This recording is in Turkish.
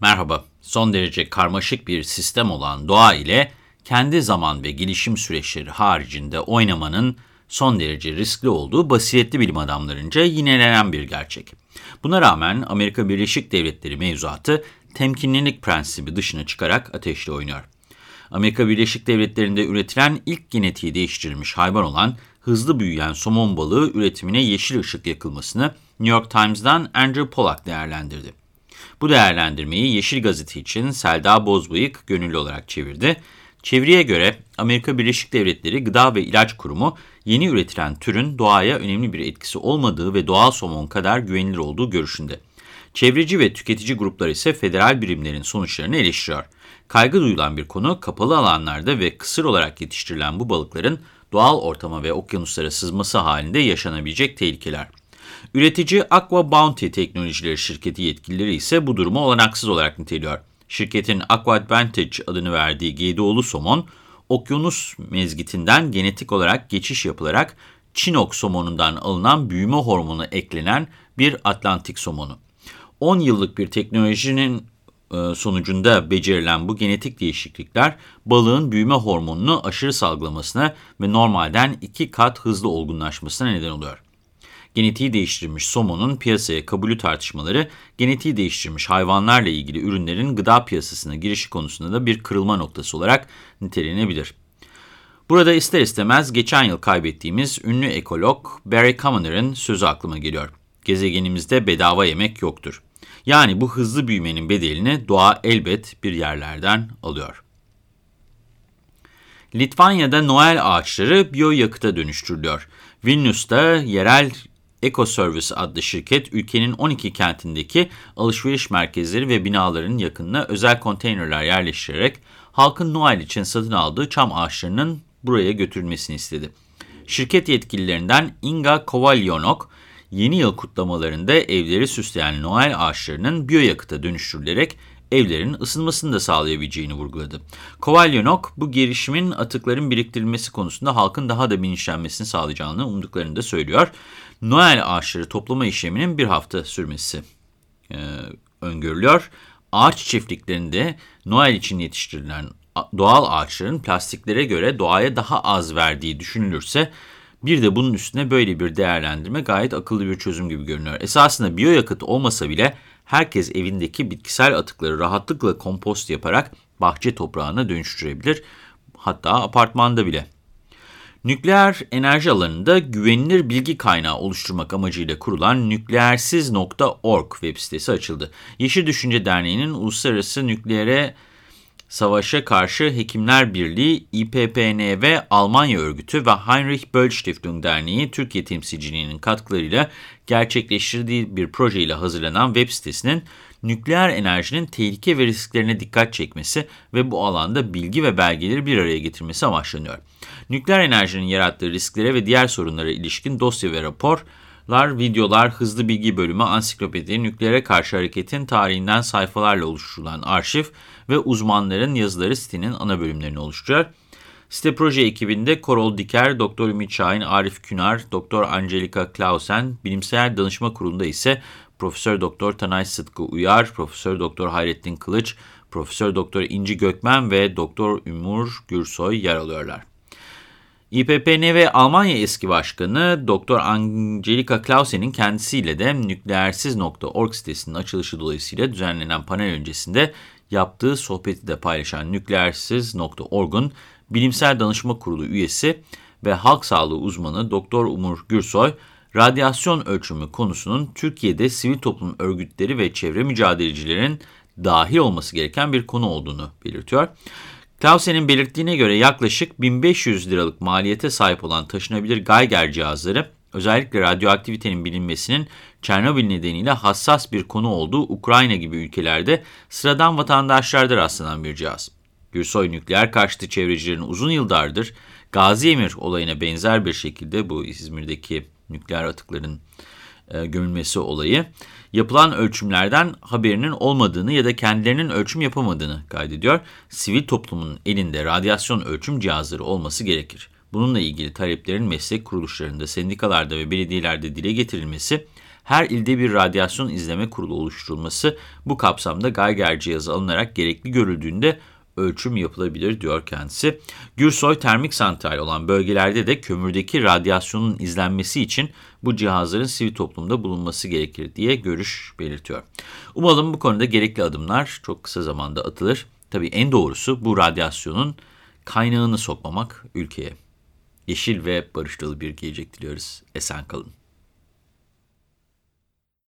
Merhaba, son derece karmaşık bir sistem olan doğa ile kendi zaman ve gelişim süreçleri haricinde oynamanın son derece riskli olduğu basiretli bilim adamlarınca yinelenen bir gerçek. Buna rağmen Amerika Birleşik Devletleri mevzuatı temkinlilik prensibi dışına çıkarak ateşle oynuyor. Amerika Birleşik Devletleri'nde üretilen ilk genetiği değiştirilmiş hayvan olan hızlı büyüyen somon balığı üretimine yeşil ışık yakılmasını New York Times'dan Andrew Pollack değerlendirdi. Bu değerlendirmeyi Yeşil Gazete için Selda Bozbıyık gönüllü olarak çevirdi. Çeviriye göre Amerika Birleşik Devletleri Gıda ve İlaç Kurumu yeni üretilen türün doğaya önemli bir etkisi olmadığı ve doğal somon kadar güvenilir olduğu görüşünde. Çevreci ve tüketici gruplar ise federal birimlerin sonuçlarını eleştiriyor. Kaygı duyulan bir konu kapalı alanlarda ve kısır olarak yetiştirilen bu balıkların doğal ortama ve okyanuslara sızması halinde yaşanabilecek tehlikeler. Üretici Aqua Bounty Teknolojileri şirketi yetkilileri ise bu durumu olanaksız olarak niteliyor. Şirketin Aqua Advantage adını verdiği Geydoğlu somon, okyanus mezgitinden genetik olarak geçiş yapılarak Chinook somonundan alınan büyüme hormonu eklenen bir Atlantik somonu. 10 yıllık bir teknolojinin e, sonucunda becerilen bu genetik değişiklikler balığın büyüme hormonunu aşırı salgılamasına ve normalden iki kat hızlı olgunlaşmasına neden oluyor. Genetiği değiştirilmiş somonun piyasaya kabulü tartışmaları, genetiği değiştirilmiş hayvanlarla ilgili ürünlerin gıda piyasasına girişi konusunda da bir kırılma noktası olarak nitelenebilir. Burada ister istemez geçen yıl kaybettiğimiz ünlü ekolog Barry Commoner'ın sözü aklıma geliyor. Gezegenimizde bedava yemek yoktur. Yani bu hızlı büyümenin bedelini doğa elbet bir yerlerden alıyor. Litvanya'da Noel ağaçları biyoyakıta dönüştürülüyor. Vilnius'ta yerel EcoService adlı şirket ülkenin 12 kentindeki alışveriş merkezleri ve binaların yakınına özel konteynerler yerleştirerek halkın Noel için satın aldığı çam ağaçlarının buraya götürülmesini istedi. Şirket yetkililerinden Inga Kovalyonok, yeni yıl kutlamalarında evleri süsleyen Noel ağaçlarının biyoyakıta dönüştürülerek evlerin ısınmasını da sağlayabileceğini vurguladı. Kovalyonok bu girişimin atıkların biriktirilmesi konusunda halkın daha da bilinçlenmesini sağlayacağını umduklarını da söylüyor. Noel ağaçları toplama işleminin bir hafta sürmesi e, öngörülüyor. Ağaç çiftliklerinde Noel için yetiştirilen doğal ağaçların plastiklere göre doğaya daha az verdiği düşünülürse bir de bunun üstüne böyle bir değerlendirme gayet akıllı bir çözüm gibi görünüyor. Esasında biyoyakıt olmasa bile herkes evindeki bitkisel atıkları rahatlıkla kompost yaparak bahçe toprağına dönüştürebilir. Hatta apartmanda bile. Nükleer enerji alanında güvenilir bilgi kaynağı oluşturmak amacıyla kurulan nükleersiz.org web sitesi açıldı. Yeşil Düşünce Derneği'nin uluslararası nükleere Savaşa Karşı Hekimler Birliği, İPPNV Almanya Örgütü ve Heinrich Böll Stiftung Derneği Türkiye temsilciliğinin katkılarıyla gerçekleştirdiği bir projeyle hazırlanan web sitesinin nükleer enerjinin tehlike ve risklerine dikkat çekmesi ve bu alanda bilgi ve belgeleri bir araya getirmesi amaçlanıyor. Nükleer enerjinin yarattığı risklere ve diğer sorunlara ilişkin dosya ve raporlar, videolar, hızlı bilgi bölümü, ansiklopedi, nükleere karşı hareketin tarihinden sayfalarla oluşturulan arşiv ve uzmanların yazıları sitenin ana bölümlerini oluşturuyor. Site proje ekibinde Korol Diker, Doktor Ümit Şahin, Arif Künar, Doktor Angelika Clausen, Bilimsel Danışma Kurulu'nda ise Profesör Doktor Tanay Sıtkı Uyar, Profesör Doktor Hayrettin Kılıç, Profesör Doktor İnci Gökmen ve Doktor Ümur Gürsoy yer alıyorlar. İPPN Almanya eski başkanı Doktor Angelika Clausen'in kendisiyle de nükleersiz.org sitesinin açılışı dolayısıyla düzenlenen panel öncesinde yaptığı sohbeti de paylaşan nükleersiz.org'un bilimsel danışma kurulu üyesi ve halk sağlığı uzmanı Doktor Umur Gürsoy, radyasyon ölçümü konusunun Türkiye'de sivil toplum örgütleri ve çevre mücadelecilerin dahil olması gereken bir konu olduğunu belirtiyor. Clausen'in belirttiğine göre yaklaşık 1500 liralık maliyete sahip olan taşınabilir Geiger cihazları, özellikle radyoaktivitenin bilinmesinin Çernobil nedeniyle hassas bir konu olduğu Ukrayna gibi ülkelerde sıradan vatandaşlarda rastlanan bir cihaz. Gürsoy nükleer karşıtı çevrecilerin uzun yıllardır Gazi Emir olayına benzer bir şekilde bu İzmir'deki nükleer atıkların e, gömülmesi olayı yapılan ölçümlerden haberinin olmadığını ya da kendilerinin ölçüm yapamadığını kaydediyor. Sivil toplumun elinde radyasyon ölçüm cihazları olması gerekir. Bununla ilgili taleplerin meslek kuruluşlarında, sendikalarda ve belediyelerde dile getirilmesi Her ilde bir radyasyon izleme kurulu oluşturulması bu kapsamda Geiger cihazı alınarak gerekli görüldüğünde ölçüm yapılabilir diyor kendisi. Gürsoy termik santral olan bölgelerde de kömürdeki radyasyonun izlenmesi için bu cihazların sivil toplumda bulunması gerekir diye görüş belirtiyor. Umalım bu konuda gerekli adımlar çok kısa zamanda atılır. Tabii en doğrusu bu radyasyonun kaynağını sokmamak ülkeye. Yeşil ve barış dolu bir gelecek diliyoruz. Esen kalın.